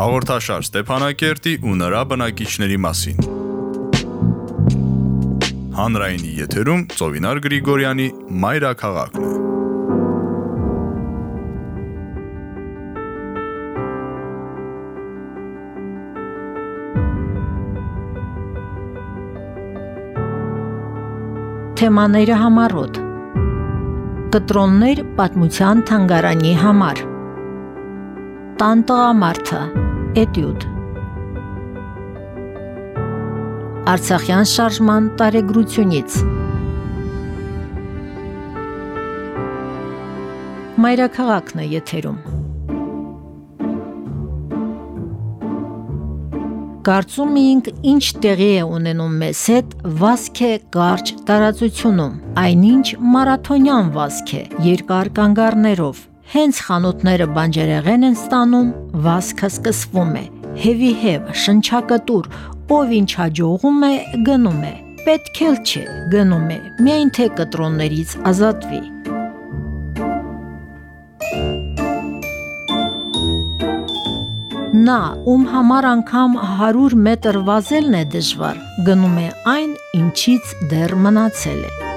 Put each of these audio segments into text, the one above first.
Հաղորդաշար Ստեփանակերտի ու նրա բնակիչների մասին։ Հանրայինի եթերում Ծովինար Գրիգորյանի Մայրաքաղաքն է։ Թեմաները համառոտ Կտրոններ պատմության թանգարանի համար Տան տղամարդը Էտյուդ Արցախյան շարժման տարեգրությունից Մայրաքաղաքն է եթերում Կարծում էինք ինչ տեղի է ունենում մեզ հետ վասկ է կարճ տարածությունում, այնինչ մարաթոնյան վասկ է երկար կանգառներով։ Հենց խանութները բանջարեղեն են ստանում, վասկը սկսվում է։ Հևի հև, շնչակտուր, ով ինչ հաջողում է, գնում է։ Պետք էլ չէ, գնում է, միայն թե կտրոններից ազատվի։ Նա, ում համար անգամ 100 մետր վազելն է դժվար, գնում է այն, ինչից դեռ մնացել է։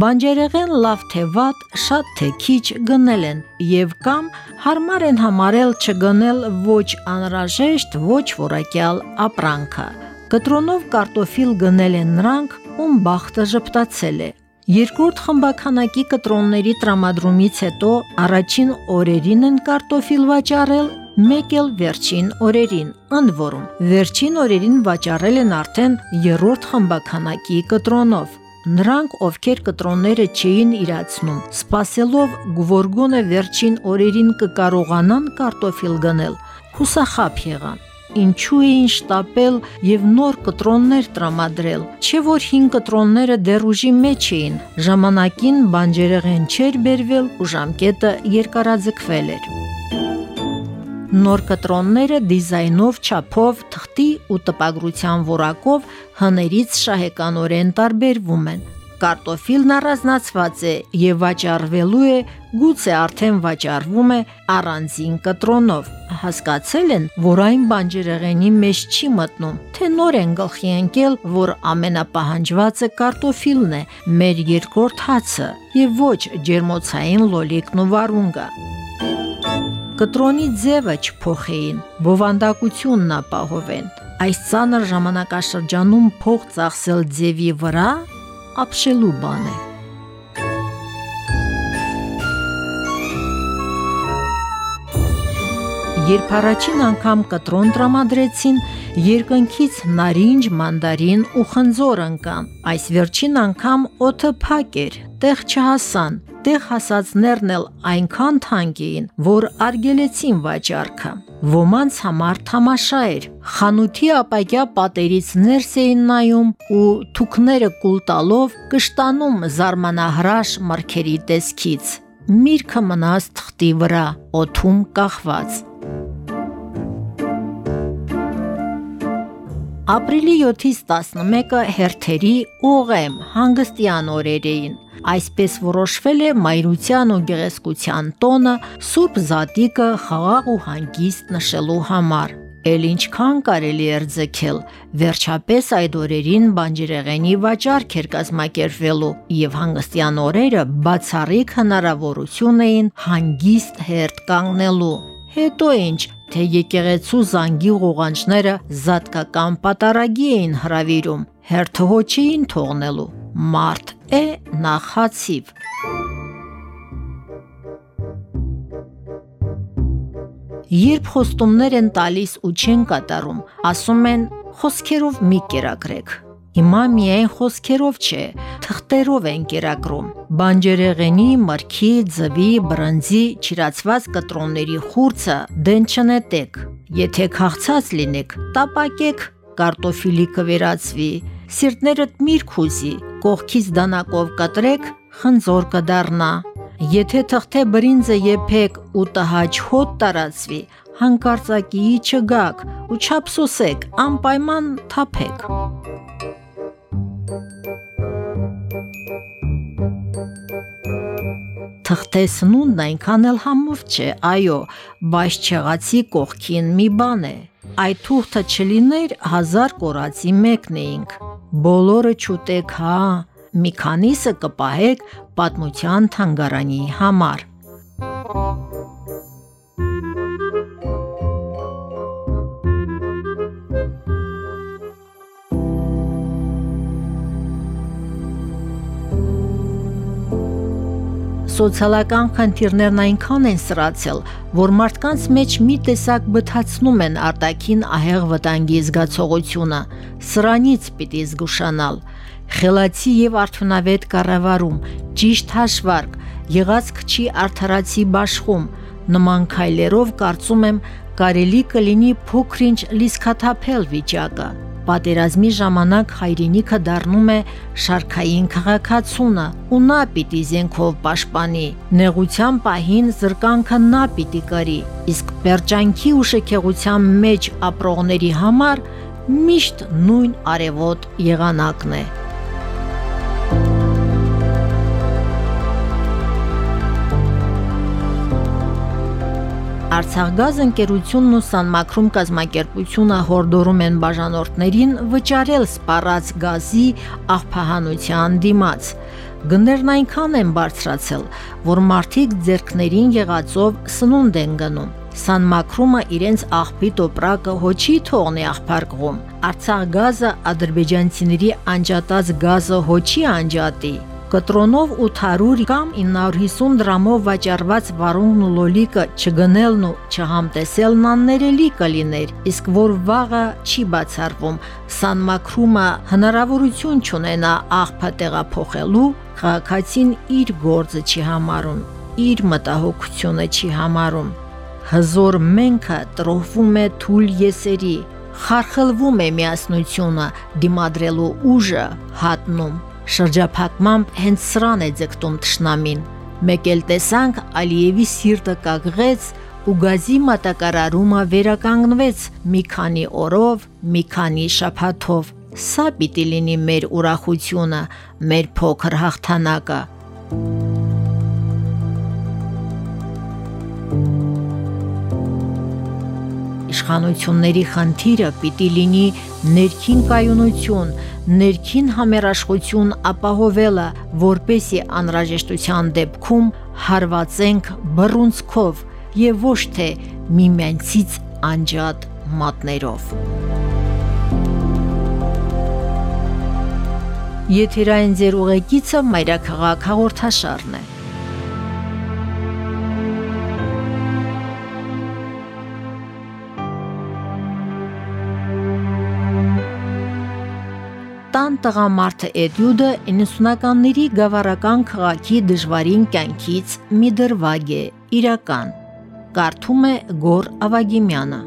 Բանջերեղեն լավ թե վատ, շատ թե քիչ գնել են եւ կամ հարմար են համարել չգնել ոչ անհրաժեշտ, ոչ որակյալ ապրանքը։ Կտրոնով կարտոֆիլ գնել են նրանք, ում բախտը ժպտացել է, Երկրորդ խմբականակի կտրոնների տրամադրումից հետո առաջին օրերին են կարտոֆիլ վաճառել, մեկ էլ վերջին օրերին, ընդ որում վերջին օրերին վաճառել են արդեն երրորդ խմբականակի կտրոնով։ Նրանք, ովքեր կտրոնները չէին իրացնում, սпасելով Գվորգոնը վերջին օրերին կկարողանան կարտոֆիլ գնել, հուսախապ եղան։ Ինչու էին շտապել եւ նոր կտրոններ տրամադրել, չէ որ 5 կտրոնները դեռ ուժի մեջ էին։ Ժամանակին բանջերեղեն չէր բերվել ու ժամկետը երկարաձգվել էր։ Նոր կտրոնները դիզայնով, չափով, թղթի ու տպագրության որակով հներից շահեկանորեն տարբերվում են կարտոֆիլն առանձնացված է եւ վաճառվելու է, գուցե արդեն վաճառվում է առանձին կտրոնով։ Հասկացել են, որ այն բանջերեղենի մեջ չի մտնում, թե նոր են գլխի ընկել, որ ամենապահանջվածը կարտոֆիլն է, մեր երկրորդ հացը, եւ ոչ ջերմոցային լոլիկն ու վարունգը կտրոնի ձևը չփոխեին, բովանդակությունն ապահովեն։ Այս ցաներ ժամանակաշրջանում փող ծախսել ձևի վրա ապշելու բան է։ Երբ առաջին անգամ կտրոն տրամադրեցին, երկնքից նարինջ, մանդարին ու խնձոր ընկան։ Այս վերջին անգամ օդը փակ էր, տեղ չհասան, տեղ հասածներն էլ այնքան թանկ էին, որ արգելեցին վաճառքը։ Ոմանց համար թամաշա էր։ Խանութի ապակյա պատերից ներս էին նայում ու թուքները կուլ տալով կշտանում զարմանահրաշ մրգերի տեսքից։ Միրգը մնաց թղթի վրա, օթում կախված։ Ապրիլի 7-ից 11-ը հերթերի ուղեմ հանգստյան օրեր էին։ Այսպես որոշվել է մայրության ու գեղեցկության տոնը Սուրբ Զատիկը խաղաղ ու հանգիստ նշելու համար։ Էլ ինչքան կարելի էր ձգել, վերջապես այդ օրերին բանջերեղենի վաճառք էր կազմակերպվելու եւ հանգստյան օրերը բացառիկ հնարավորություն էին հանգիստ հերթ կանգնելու։ Հետո ինչ, թե եկեղեցու զանգի ղողանջները զատկական պատարագի էին հravirում, հերթը հոչեին թողնելու։ Մարդ է նախացիվ։ Երբ խոստումներ են տալիս ու չեն կատարում, ասում են խոսքերով մի կերակրեք Հիմա միայն խոսքերով չէ, թղթերով են կերակրում։ Բանջերեղենի, մրգի, ձվի, բրնձի, ճիրացված կտրոնների խուրցը դեն չնետեք։ Եթե քաղցած լինեք, տապակեք, կարտոֆիլի կվերածվի, սիրտներդ միրք ուզի, կողքից դանակով կտրեք, խնձոր կդառնա։ Եթե թղթե բրինձը եփեք ու տհաճ հոտ տարածվի, հանկարծակի չգաք ու չափսոսեք, անպայման թափեք։ Թղթե սնունդն այնքան էլ համով չէ, այո, բայց չեղացի կողքին մի բան է։ Այդ թուղթը չլիներ հազար կորածի մեկն էինք։ Բոլորը չուտեք, հա, մի քանիսը կպահեք պատմության թանգարանի համար։ Սոցիալական խնդիրներն այնքան են սրացել, որ մարդկանց մեջ մի տեսակ բթացնում են արտաքին ահեղ վտանգի զգացողությունը։ Սրանից պիտի զգուշանալ։ Խելացի եւ արդյունավետ կառավարում, ճիշտ հաշվարկ, եղած քչի արդարացի աշխում, նման քայլերով կարծում եմ կարելի կլինի փոքրինչ լիսկաթափել վիճակը պատերազմի ժամանակ հայրենիքը դառնում է շարքային քաղաքացունը ու նա պիտի զենքով պաշտպանի նեղության պահին զրկանքը նա պիտի կրի իսկ պերջանքի ու շքեղության մեջ ապրողների համար միշտ նույն արևոտ եղանակն է Արցախգազ ընկերությունն ու Սանմակրում կազմակերպությունը հորդորում են բաժանորդներին վճարել սպառած գազի աղբահանության դիմաց։ Գներն այնքան են բարձրացել, որ մարդիկ ձերքներին եղածով սնունդ են գնում։ Սանմակրումը իրենց աղբի տոպրակը հոչի թողնի աղբարկղում։ Արցախ գազը ադրբեջանցիների անջատած գազը հոչի անջատի կտրոնով 800 կամ 950 դրամով վաճառված վարունգն ու լոլիկը չգնելն ու չհամտեսելն աններելի կլիներ, իսկ որ վաղը չի բացառվում, սանմակրումը հնարավորություն չունենա աղբը տեղափոխելու, քաղաքացին իր գործը չի համարում, իր մտահոգությունը չի համարում։ Հզոր մենքը տրոհվում է թույլ եսերի, խարխլվում է միասնությունը, դիմադրելու ուժը հատնում Շրջափակմամբ հենց սրան է ձգտում ճշնամին։ Մեկ էլ տեսանք Ալիևի սիրտը կagղեց ու գազի մատակարարումը վերականգնվեց մի քանի օրով, մի քանի շաբաթով։ Սա պիտի լինի մեր ուրախությունը, մեր փոքր հաղթանակը։ Իշխանությունների խնդիրը պիտի լինի ներքին կայունություն, ներքին համերաշխություն ապահովելը, որպեսի անհրաժեշտության դեպքում հարվածենք բռունցքով եւ ոչ թե միմյանցից անջատ մատներով։ Եթերային ձեր ուղեկիցը Մայրաքաղաք հաղորդաշարն է։ տան տղամարդը Էդյուդը 90-ականների գավառական քաղաքի դժվարին կյանքից մի դրվագ է, իրական։ Կարդում է Գոր Ավագիմյանը։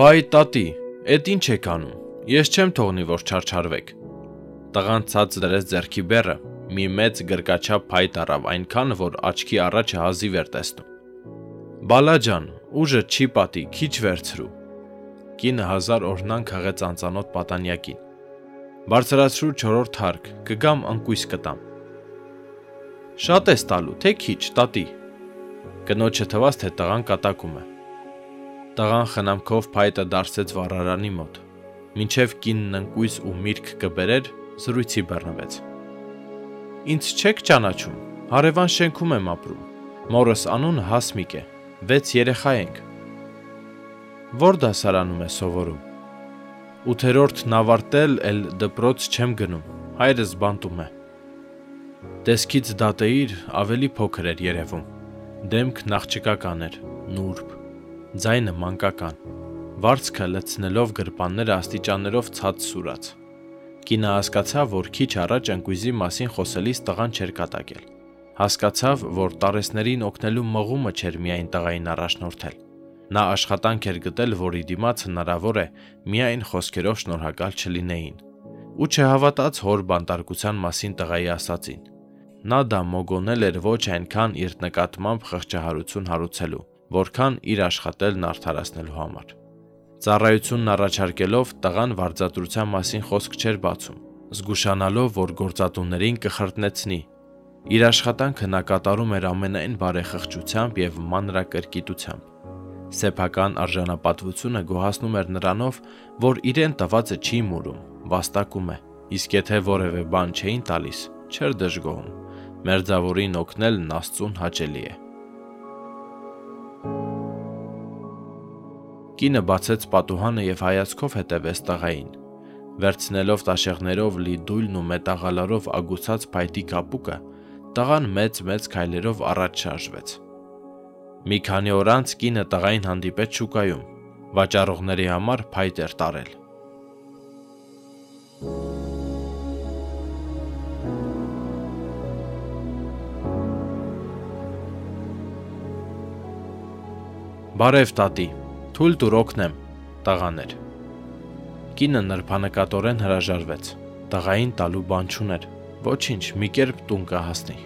Վայ տատի, էդ ինչ եք անում։ Ես չեմ թողնի որ չարչարվեք։ Տղան ցած դրեց ձերքի բերը, մի մեծ գրկաչափ փայտ առավ այնքան, որ աչքի առաջը հազիվ էր տեսնում։ Բալա ջան, ուժը չի պատի, քիչ վերցրու։ Կինը հազար օրնան քաղեց անծանոթ պատանյակին։ Բարձրացրու 4-րդ հարկ, կգամ անկույս կտամ։ Շատ ես տալու, թե քիչ, տատի։ Կնոջը թվաց, թե տղան կատակում է։ Տղան խնամքով փայտը դարսեց վառարանի մոտ։ Մինչև կինն անկույս ու միրգ կբերեր, զրույցի բռնվեց։ Ինձ չեք ճանաչում։ Հարևան շենքում եմ ապրում։ Մորս անունը Հասմիկ է։ 6 երեխա ենք։ Որ դասարանում է սովորում։ 8-րդն ավարտել, էլ դպրոց չեմ գնում։ Հայրս բանտում է։ Տեսքից դատեիր ավելի փոքր էր երևում։ Դեմք նախճկական էր, նուրբ, ձայնը մանկական։ Վարձքը լցնելով գրպանները աստիճաններով ցած սուրաց։ Կինը հասկացավ, որ քիչ առաջ ընկույզի մասին խոսելիս տղան չէր կատակել հասկացավ, որ տարեսներին օգնելու մղումը չէր միայն տղային առաջնորդել։ Նա աշխատանք էր գտել, որի դիմաց հնարավոր է միայն խոսքերով շնորհակալ չլինեին։ Ու չհավատաց հոր բանտարկության մասին տղայի ասացին։ Նա դա մոգոնել էր ոչ այնքան իր նկատմամբ խղճահարություն հարուցելու, որքան իր աշխատելն արդարացնելու համար։ Ծառայությունն առաջարկելով տղան վարձատրության մասին խոսք չէր բացում, զգուշանալով, որ գործատուներին կխրտնեցնի։ Իր աշխատանքը նա կատարում էր ամենայն բարեխղճությամբ եւ մանրակրկիտությամբ։ Սեփական արժանապատվությունը գոհացնում էր նրանով, որ իրեն տվածը չի մուրում, վաստակում է, իսկ եթե որևէ բան չէին տալիս, չէր դժգոհում։ Մերձավորին օգնելն Աստծուն հաճելի է։ Կինը բացեց պատուհանը եւ հայացքով հետևեց տղային։ Վերցնելով տաշեղներով լի դույլն ու մետաղալարով ագուցած փայտի կապուկը, տղան մեծ-մեծ քայլերով առաջ շարժվեց։ Մի քանի օր անց կինը տղային հանդիպեց շուկայում։ Վաճառողների համար փայտ էր տարել։ Բարև տատի, Թույլ տուր օգնեմ, տղաներ։ Կինը նրբանկատորեն հրաժարվեց։ Տղային տալու բան չուներ։ Ոչինչ, մի կերպ տուն կհասնի։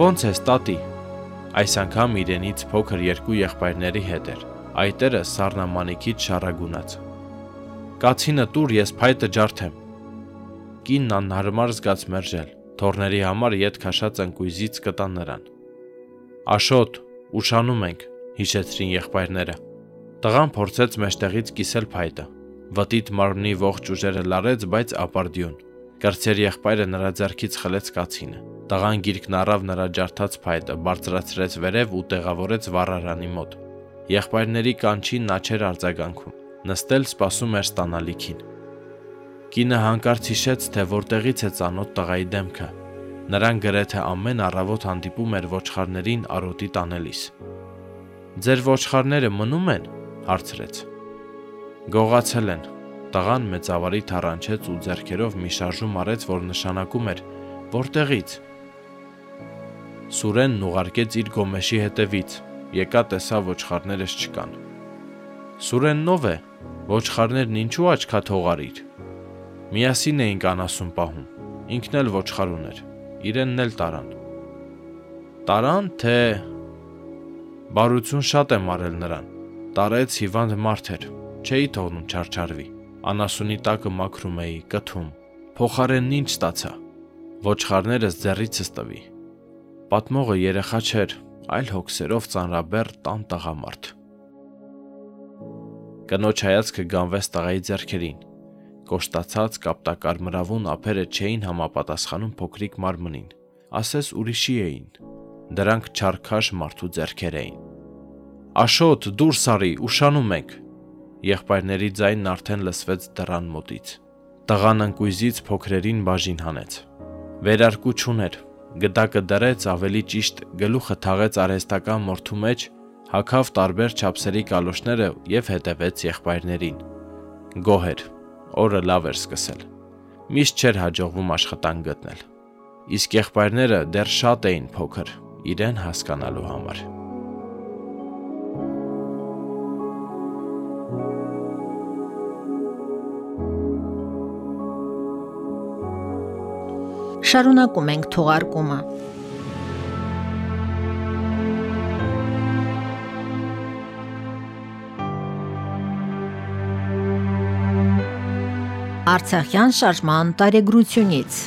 Ոնց ես, տատի։ Այս անգամ իրենից փոքր երկու եղբայրների հետ էր։ Այտերը սառնամանիքից շարագունած։ Կացինը տուր, ես փայտը ջարդեմ։ Կինն անհարմար զգաց մերժել թորների համար յետ քաշած ընկույզից կտան նրան։ Աշոտ, ուշանում ենք, հիշեցրին եղբայրները։ Տղան փորձեց մեջտեղից կիսել փայտը։ Վտիտ մարմնի ողջ ուժերը լարեց, բայց ապարդյուն։ Կրծեր եղբայրը նրա ձեռքից խլեց կացինը։ Տղան գիրկն առավ նրա ջարդած փայտը, բարձրացրեց վերև ու տեղավորեց վառարանի մոտ։ Եղբայրների կանչին նա չէր արձագանքում։ Նստել սպասում էր ստանալիքին։ Կինը հանկարծ հիշեց, թե որտեղից է ծանոթ տղայի դեմքը։ Նրան գրեթե ամեն առավոտ հանդիպում էր ոչխարներին արոտի տանելիս։ Ձեր ոչխարները մնում են, հարցրեց։ Գողացել են։ Տղան մեծավարի թառանչեց ու ձեռքերով մի շարժում արեց, որ նշանակում էր. որտեղից։ Սուրենն ուղարկեց իր գոմեշի հետևից։ Եկա տեսա ոչխարներս չկան։ Սուրենն ով է։ Ոչխարներն ինչու աչքա թողարիր։ Միասին էինք անասուն պահում։ Ինքն էլ ոչխար ուներ։ Իրենն էլ տարան։ Տարան, թե բարություն շատ եմ արել նրան։ Տարեց հիվանդ մարդ էր։ Չէի թողնում չարչարվի։ Անասունի տակը մաքրում էի, կթում։ Փոխարենն ինչ ստացա։ Ոչխարներս ձեռիցս տվի։ Պատմողը երեխա չէր, այլ հոգսերով ծանրաբեռ տան տղամարդ։ Կնոջ հայացքը գանվեց տղայի ձեռքերին կոշտացած կապտակարմրավուն ափերը չէին համապատասխանում փոքրիկ մարմնին, ասես ուրիշի էին։ Դրանք չարքաշ մարդու ձեռքեր էին։ Աշոտ, դուրս արի, ուշանում ենք։ Եղբայրների ձայնն արդեն լսվեց դռան մոտից։ Տղան ընկույզից փոքրերին բաժին հանեց։ Վերարկու չուներ, գդակը դրեց ավելի ճիշտ գլուխը թաղեց արհեստական մորթու մեջ, հակավ տարբեր չափսերի կալոշները եւ հետևեց եղբայրներին։ Գոհ էր, օրը լավ էր սկսել։ Միշտ չէր հաջողվում աշխատանք գտնել։ Իսկ եղբայրները դեռ շատ էին փոքր իրեն հասկանալու համար։ Շարունակում ենք թողարկումը։ Արցախյան շարժման տարեգրությունից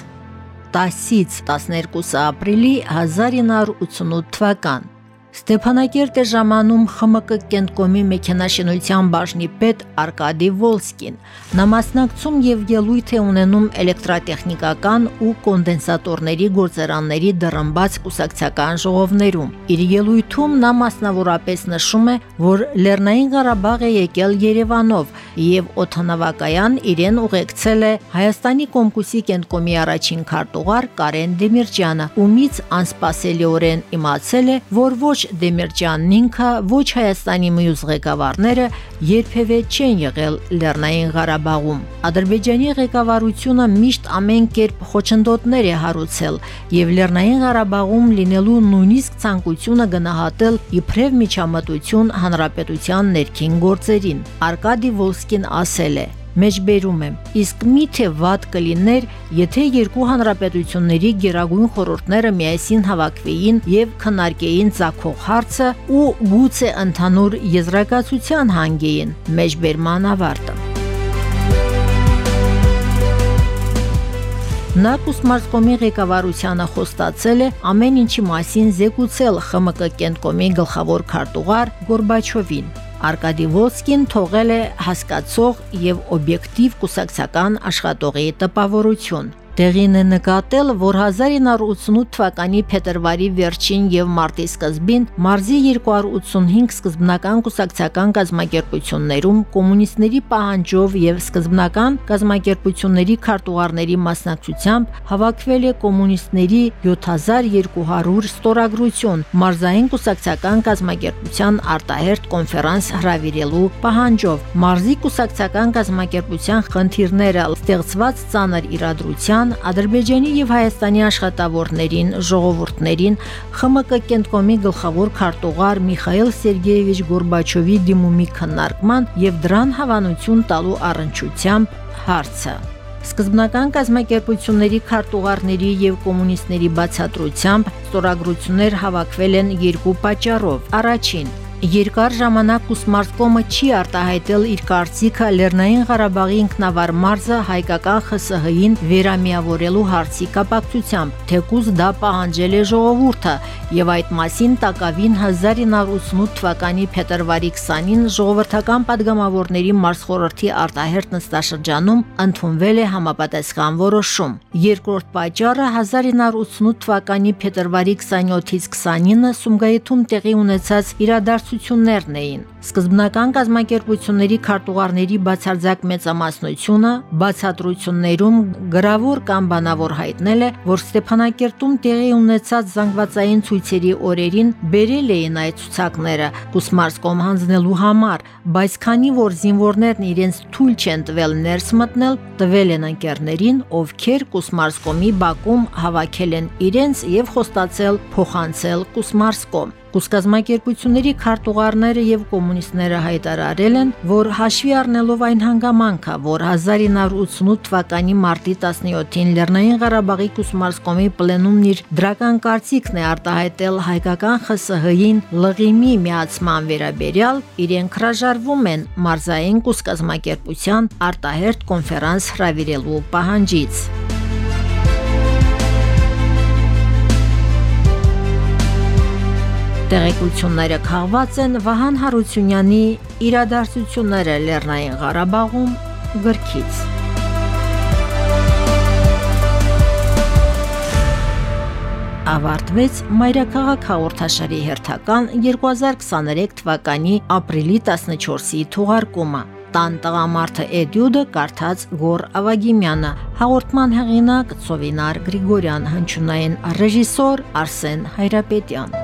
10-ից 12 ապրիլի 1988 թվական Ստեփանակերտ է ժամանում ԽՄԿ կենտկոմի մեքենաշինության բաժնի պետ Արկադի Վոլսկին։ Նա մասնակցում եւ ելույթ է ունենում էլեկտրատեխնիկական ու կոնդենսատորների գործարանների դռնբաց կուսակցական ժողովներում։ Իր ելույթում նա մասնավորապես նշում է, որ Լեռնային Ղարաբաղ է եկել Երևանով եւ օթանավակայան իրեն ուղեկցել է Հայաստանի Կոմկուսի կենտկոմի առաջին քարտուղար Կարեն Դեմիրճյանը, ումից անսպասելիորեն իմացել է, որ ոչ Դեմիրճյանն ինքը, ոչ Հայաստանի մյուս ղեկավարները երբևէ չեն եղել Լեռնային Ղարաբաղում։ Ադրբեջանի ղեկավարությունը միշտ ամեն կերպ խոչընդոտներ է հարուցել եւ Լեռնային Ղարաբաղում լինելու նույնիսկ ցանկությունը գնահատել իբրև միջամտություն հանրապետության ներքին գործերին։ Արկադի Վոլսկին ասել է. Մեջբերում եմ. իսկ միթե վատ կլիներ, եթե երկու հանրապետությունների գերագույն խորհուրդները միասին հավաքվեին եւ քննարկեին ցակող հարցը ու գուցե ընդհանուր եզրակացության հանգեին։ Մեջբերման ավարտը։ Նա Կուսմարսկոմի ղեկավարությանը խոստացել է ամեն ինչի մասին զեկուցել ԽՄԿ կենտկոմի գլխավոր քարտուղար Գորբաչովին։ Արկադի Վոսկին թողել է հասկացող եւ օբյեկտիվ կուսակցական աշխատողի տպավորություն։ Տեղին է նկատել, որ 1988 թվականի փետրվարի վերջին եւ մարտի սկզբին մարզի 285 սկզբնական կուսակցական գազམ་ակերպություններում կոմունիստների պահանջով եւ սկզբնական գազམ་ակերպությունների քարտուղարների մասնակցությամբ հավաքվել է կոմունիստների 7200 ստորագրություն մարզային կուսակցական գազམ་ակերպության արտահերտ կոնֆերանս հրավիրելու պահանջով։ Մարզի կուսակցական գազམ་ակերպության խնդիրները ստեղծված ծանր իրադրության Հայաստան, Ադրբեջանի եւ Հայաստանի աշխատավորներին, ժողովուրդներին ԽՄԿ կենտկոմի գլխավոր քարտուղար Միխայել Սերգեյևիչ Գորբաչովի դիմումի քննարկման եւ դրան հավանություն տալու առընչությամբ հարցը Սկզբնական կազմակերպությունների քարտուղարների եւ կոմունիստների բացատրությամբ ստորագրություններ հավաքվել են երկու պատճառով։ Առաջին Երկար ժամանակ Ուսմարտկոմը չի արտահայտել իր կարծիքը Լեռնային Ղարաբաղի ինքնավար մարզը հայկական ԽՍՀ-ին վերամիավորելու հարցի կապակցությամբ, թեկուզ դա պահանջել է ժողովուրդը, եւ այդ մասին Տակավին 1988 թվականի փետրվարի 20-ին ժողովրդական падգամավորների մարզխորհրդի արտահերտ նստաշրջանում ընդունվել է համապատասխան որոշում։ Երկրորդ պատճառը 1988 թվականի փետրվարի 27-ից 29-ը Սումգայիթում տեղի ունեցած իրադարձ բացառություններն էին։ Սկզբնական գազམ་ակերպությունների քարտուղարների բացարձակ մեծամասնությունը բացատրություններում գրավոր կամ բանավոր հայտնել է, որ Ստեփանակերտում տեղի ունեցած զանգվածային ցույցերի օրերին բերել էին այդ ցուցակները Կուսմարսկոմ հանձնելու համար, բայց քանի որ զինվորներն իրենց թույլ չեն տվել ներս մտնել, տվել են ընկերներին, ովքեր Կուսմարսկոմի Բաքում հավաքել են իրենց եւ խոստացել փոխանցել Կուսմարսկոմ։ Կուսկազմակերպությունների քարտուղարները եւ կոմունիստները հայտարարել են, որ հաշվի առնելով այն հանգամանքը, որ 1988 թվականի մարտի 17-ին Լեռնային Ղարաբաղի Կուսմարսկոմի պլենումն իր դրական կարծիքն է արտահայտել հայկական ԽՍՀ-ին լղիմի միացման վերաբերյալ, իրենք հրաժարվում են մարզային կուսկազմակերպության արտահերտ կոնֆերանս հրավիրելու պահանջից։ Տեղեկությունները քաղված են Վահան Հարությունյանի իրադարձությունները Լեռնային Ղարաբաղում գրքից։ ավարտվեց Մայրաքաղաք հաղորդաշարի հերթական 2023 թվականի ապրիլի 14-ի թողարկումը։ Տան տղամարդը Էդյուդը կարդաց Գոր Ավագիմյանը, հաղորդման հեղինակ Ծովինար Գրիգորյան, հնչյունային ռեժիսոր Արսեն Հայրապետյան։